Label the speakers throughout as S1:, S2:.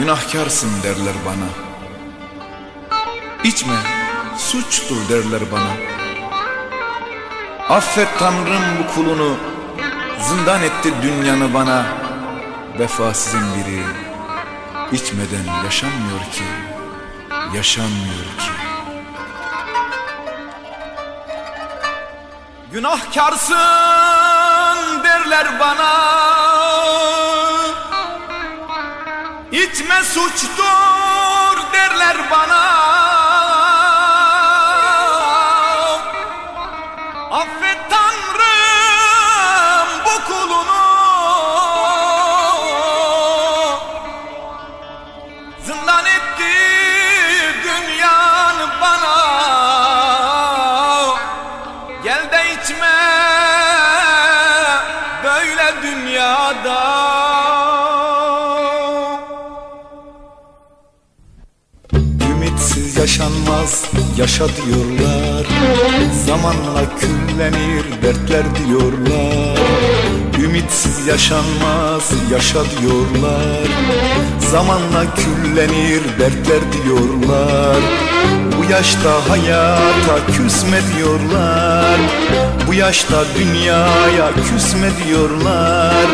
S1: Günahkarsın derler bana. İçme suçtur derler bana. Affet Tanrım bu kulunu. Zindan etti dünyanı bana. Vefasızın biri. İçmeden yaşanmıyor ki. Yaşanmıyor ki. Günahkarsın derler bana İçme suçtur derler bana. Affet Tanrım bu kulunu. Zindan etti dünyanı bana. Gel de içme böyle dünyada yaşanmaz yaşa diyorlar Zamanla küllenir dertler diyorlar. Ümitsiz yaşanmaz yaşa diyorlar. Zamanla küllenir dertler diyorlar. Bu yaşta hayata küsme diyorlar. Bu yaşta dünyaya küsme diyorlar.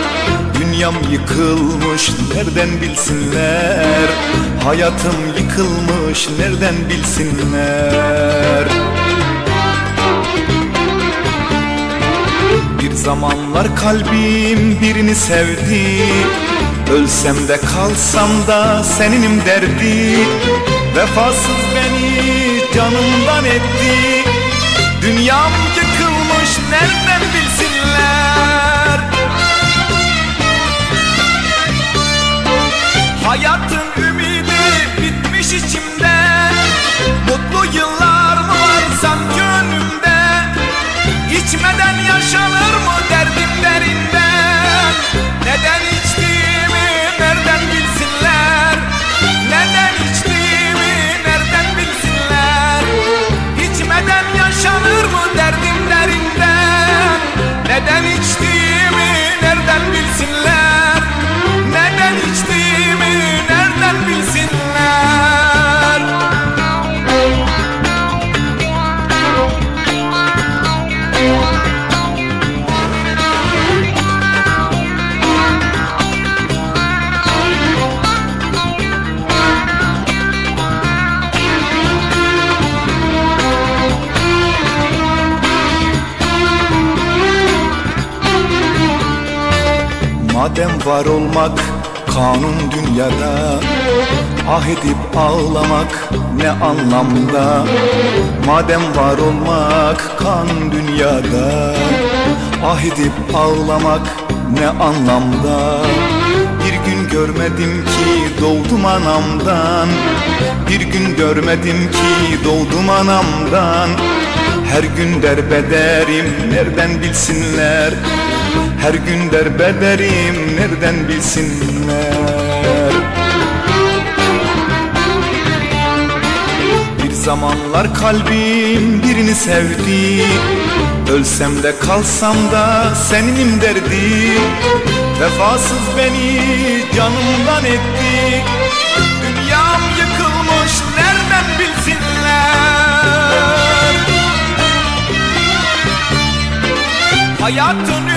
S1: Dünyam yıkılmış nereden bilsinler Hayatım yıkılmış nereden bilsinler? Bir zamanlar kalbim birini sevdi. Ölsem de kalsam da seninim derdi. Vefasız beni canımdan etti. Dünyam yıkılmış nereden bilsinler içimde. Mutlu yıllar mı var sanki önümde İçmeden yaşanır mı derdim derinden Neden içtiğimi nereden bilsinler Madem var olmak kanun dünyada Ah edip ağlamak ne anlamda? Madem var olmak kanun dünyada Ah edip ağlamak ne anlamda? Bir gün görmedim ki doğdum anamdan Bir gün görmedim ki doğdum anamdan. Her gün derbederim nereden bilsinler her gün derbederim nereden bilsinler? Bir zamanlar kalbim birini sevdi. Ölsem de kalsam da seninim derdi. Vefasız beni canımdan etti. Dünyam yıkılmış nereden bilsinler? Hayatın